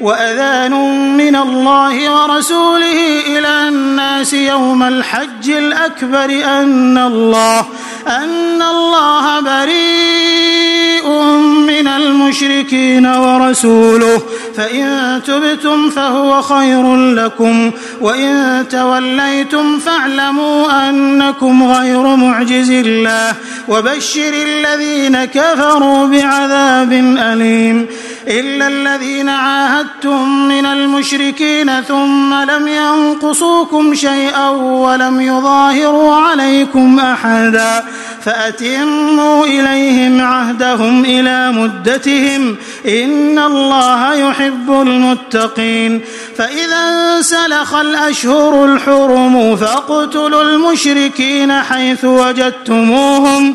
وأذان من الله ورسوله إلى الناس يوم الحج الأكبر أن الله أن الله بريء من المشركين ورسوله فإن تبتم فهو خير لكم وإن توليتم فاعلموا أنكم غير معجز الله وبشر الذين كفروا بعذاب أليم إلا الذين عاهدتم عاهدتم من المشركين ثم لم ينقصوكم شيئا ولم يظاهروا عليكم احدا فاتموا اليهم عهدهم إلى مدتهم ان الله يحب المتقين فاذا انسلخ الاشهر الحرم فاقتلوا المشركين حيث وجدتموهم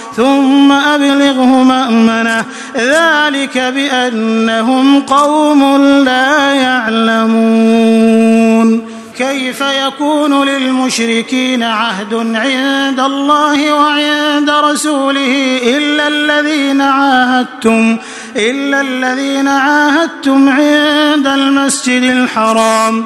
ثم أبلغه مأمنه ذلك بأنهم قوم لا يعلمون. كيف يكون للمشركين عهد عند الله وعند رسوله إلا الذين عاهدتم إلا الذين عاهدتم عند المسجد الحرام ۖ؟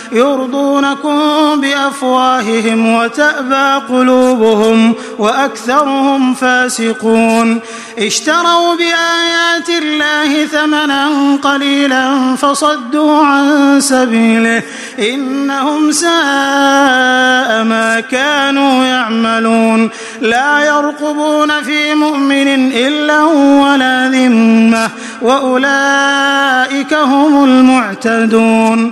يرضونكم بأفواههم وتأبى قلوبهم وأكثرهم فاسقون. اشتروا بآيات الله ثمنا قليلا فصدوا عن سبيله. إنهم ساء ما كانوا يعملون. لا يرقبون في مؤمن إلا ولا ذمة. وأولئك هم المعتدون.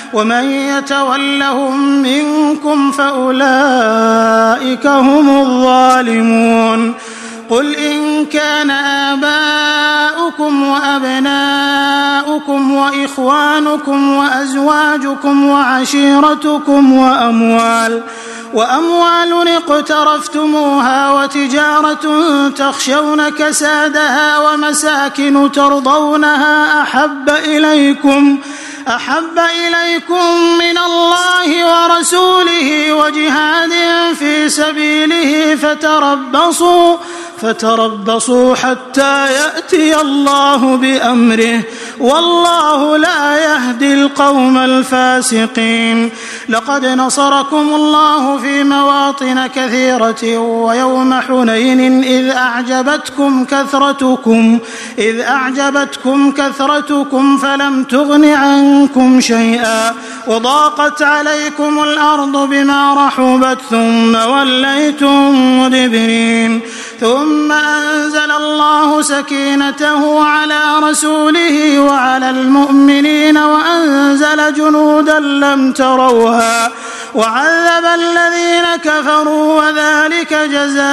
ومن يتولهم منكم فأولئك هم الظالمون قل إن كان آباؤكم وأبناؤكم وإخوانكم وأزواجكم وعشيرتكم وأموال وأموال اقترفتموها وتجارة تخشون كسادها ومساكن ترضونها أحب إليكم أحب إليكم من الله ورسوله وجهاد في سبيله فتربصوا فتربصوا حتى يأتي الله بأمره والله لا يهدي القوم الفاسقين. لقد نصركم الله في مواطن كثيرة ويوم حنين إذ أعجبتكم كثرتكم إذ أعجبتكم كثرتكم فلم تغن عنكم شيئا. وضاقت عليكم الأرض بما رحبت ثم وليتم مدبرين. ثم ثم أنزل الله سكينته على رسوله وعلى المؤمنين وأنزل جنودا لم تروها وعذب الذين كفروا وذلك جزاء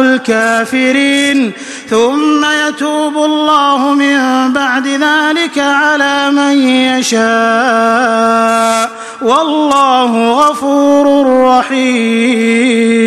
الكافرين ثم يتوب الله من بعد ذلك على من يشاء والله غفور رحيم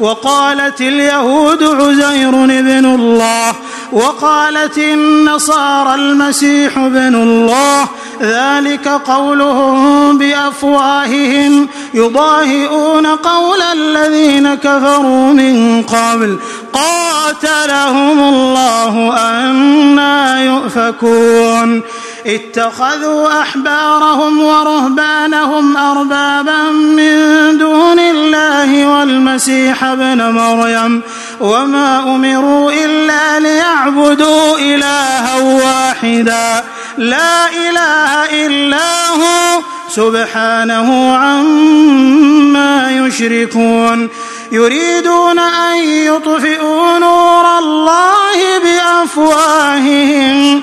وقالت اليهود عزير بن الله وقالت النصارى المسيح بن الله ذلك قولهم بأفواههم يضاهئون قول الذين كفروا من قبل قاتلهم الله أنا يؤفكون. اتخذوا أحبارهم ورهبانهم أربابا من دون الله والمسيح ابن مريم وما أمروا إلا ليعبدوا إلها واحدا. لا إله إلا هو. سبحانه عما يشركون. يريدون أن يطفئوا نور الله بأفواههم.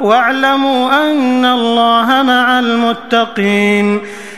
واعلموا أن الله مع المتقين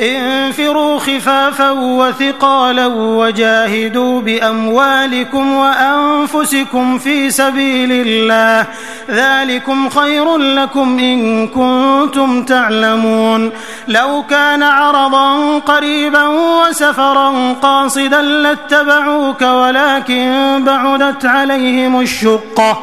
انفروا خفافا وثقالا وجاهدوا بأموالكم وأنفسكم في سبيل الله. ذلكم خير لكم إن كنتم تعلمون. لو كان عرضا قريبا وسفرا قاصدا لاتبعوك ولكن بعدت عليهم الشقة.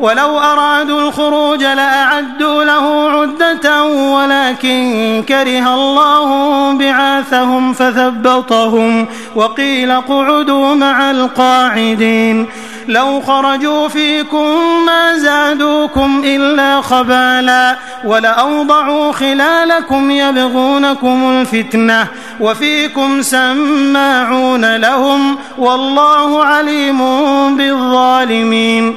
ولو أرادوا الخروج لأعدوا له عدة ولكن كره الله بعاثهم فثبطهم وقيل اقعدوا مع القاعدين لو خرجوا فيكم ما زادوكم إلا خبالا ولأوضعوا خلالكم يبغونكم الفتنة وفيكم سماعون لهم والله عليم بالظالمين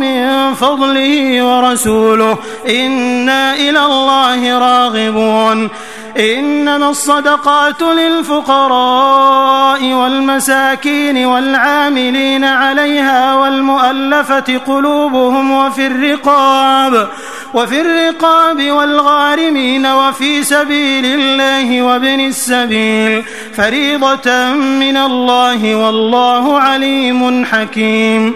من فضله ورسوله. إنا إلى الله راغبون. إنما الصدقات للفقراء والمساكين والعاملين عليها والمؤلفة قلوبهم وفي الرقاب وفي الرقاب والغارمين وفي سبيل الله وابن السبيل. فريضة من الله والله عليم حكيم.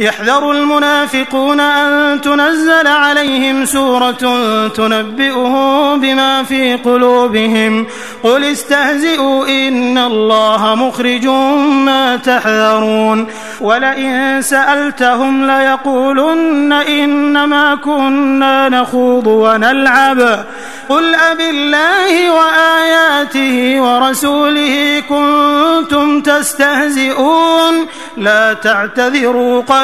يحذر المنافقون أن تنزل عليهم سورة تنبئهم بما في قلوبهم. قل استهزئوا إن الله مخرج ما تحذرون. ولئن سألتهم ليقولن إنما كنا نخوض ونلعب. قل أب الله وآياته ورسوله كنتم تستهزئون. لا تعتذروا قد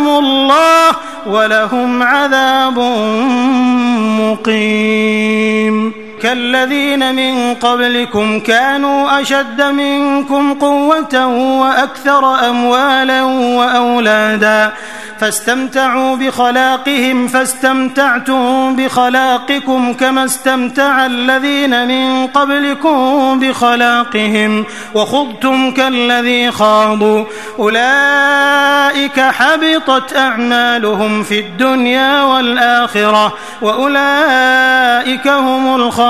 لعنهم الله ولهم عذاب مقيم. كالذين من قبلكم كانوا أشد منكم قوة وأكثر أموالا وأولادا فاستمتعوا بخلاقهم فاستمتعتم بخلاقكم كما استمتع الذين من قبلكم بخلاقهم وخضتم كالذي خاضوا أولئك حبطت أعمالهم في الدنيا والآخرة وأولئك هم الخاسرون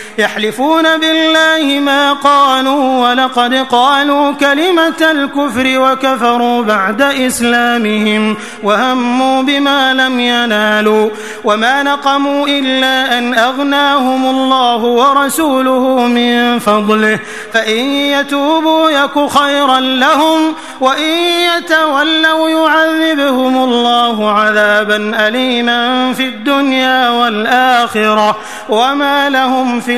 يحلفون بالله ما قالوا ولقد قالوا كلمة الكفر وكفروا بعد إسلامهم وهموا بما لم ينالوا وما نقموا إلا أن أغناهم الله ورسوله من فضله فإن يتوبوا يك خيرا لهم وإن يتولوا يعذبهم الله عذابا أليما في الدنيا والآخرة وما لهم في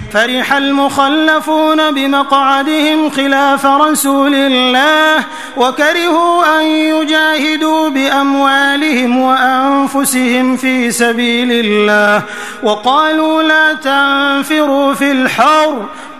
فرح المخلفون بمقعدهم خلاف رسول الله وكرهوا أن يجاهدوا بأموالهم وأنفسهم في سبيل الله وقالوا لا تنفروا في الحر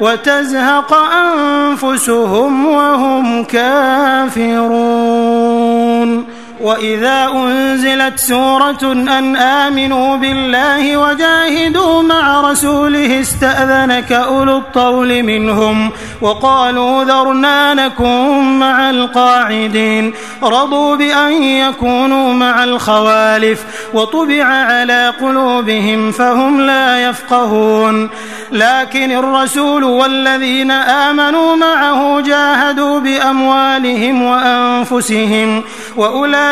وتزهق أنفسهم وهم كافرون. وإذا أنزلت سورة أن آمنوا بالله وجاهدوا مع رسوله استأذنك أولو الطول منهم وقالوا ذرنا نكن مع القاعدين رضوا بأن يكونوا مع الخوالف وطبع على قلوبهم فهم لا يفقهون لكن الرسول والذين آمنوا معه جاهدوا بأموالهم وأنفسهم وأولئك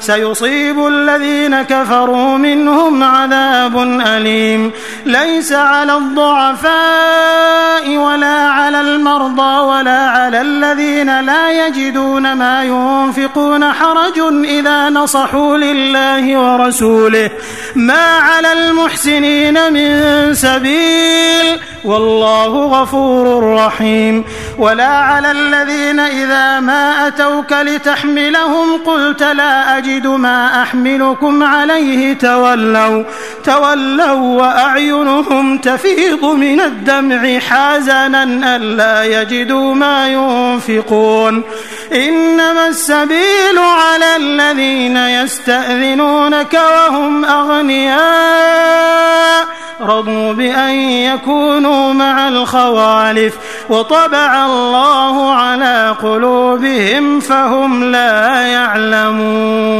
سيصيب الذين كفروا منهم عذاب أليم. ليس على الضعفاء ولا على المرضى ولا على الذين لا يجدون ما ينفقون حرج إذا نصحوا لله ورسوله. ما على المحسنين من سبيل. والله غفور رحيم. ولا على الذين إذا ما أتوك لتحملهم قلت لا أجد أجد ما أحملكم عليه تولوا تولوا وأعينهم تفيض من الدمع حزنا ألا يجدوا ما ينفقون. إنما السبيل على الذين يستأذنونك وهم أغنياء رضوا بأن يكونوا مع الخوالف وطبع الله على قلوبهم فهم لا يعلمون.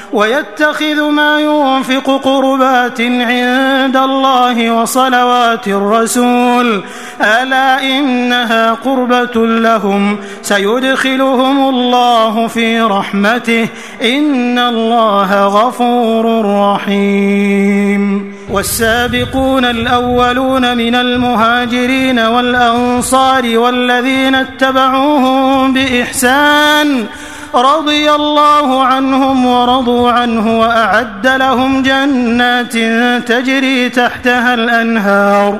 ويتخذ ما ينفق قربات عند الله وصلوات الرسول. ألا إنها قربة لهم. سيدخلهم الله في رحمته. إن الله غفور رحيم. والسابقون الأولون من المهاجرين والأنصار والذين اتبعوهم بإحسان رضي الله عنهم ورضوا عنه وأعد لهم جنات تجري تحتها الأنهار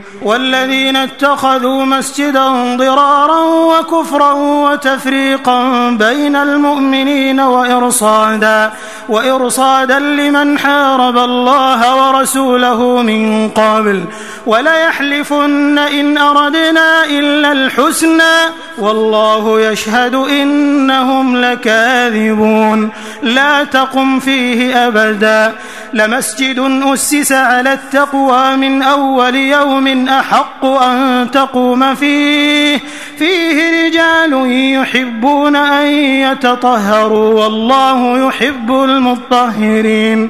والذين اتخذوا مسجدا ضرارا وكفرا وتفريقا بين المؤمنين وإرصادا وإرصادا لمن حارب الله ورسوله من قبل. وليحلفن إن أردنا إلا الحسنى والله يشهد إنهم لكاذبون. لا تقم فيه أبدا. لمسجد أسس على التقوى من أول يوم أحق أن تقوم فيه. فيه رجال يحبون أن يتطهروا والله يحب المطهرين.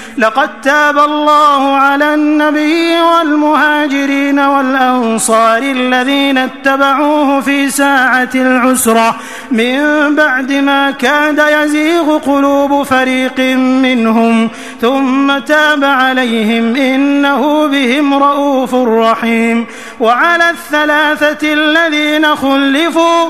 لقد تاب الله على النبي والمهاجرين والأنصار الذين اتبعوه في ساعة العسرة من بعد ما كاد يزيغ قلوب فريق منهم. ثم تاب عليهم إنه بهم رؤوف رحيم. وعلى الثلاثة الذين خلفوا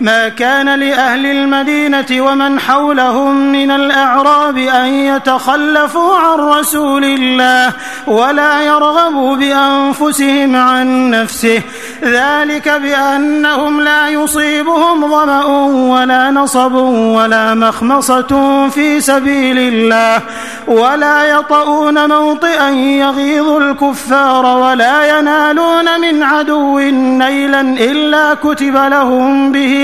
ما كان لأهل المدينة ومن حولهم من الأعراب أن يتخلفوا عن رسول الله ولا يرغبوا بأنفسهم عن نفسه. ذلك بأنهم لا يصيبهم ظمأ ولا نصب ولا مخمصة في سبيل الله ولا يطؤون موطئا يغيظ الكفار ولا ينالون من عدو نيلا إلا كتب لهم به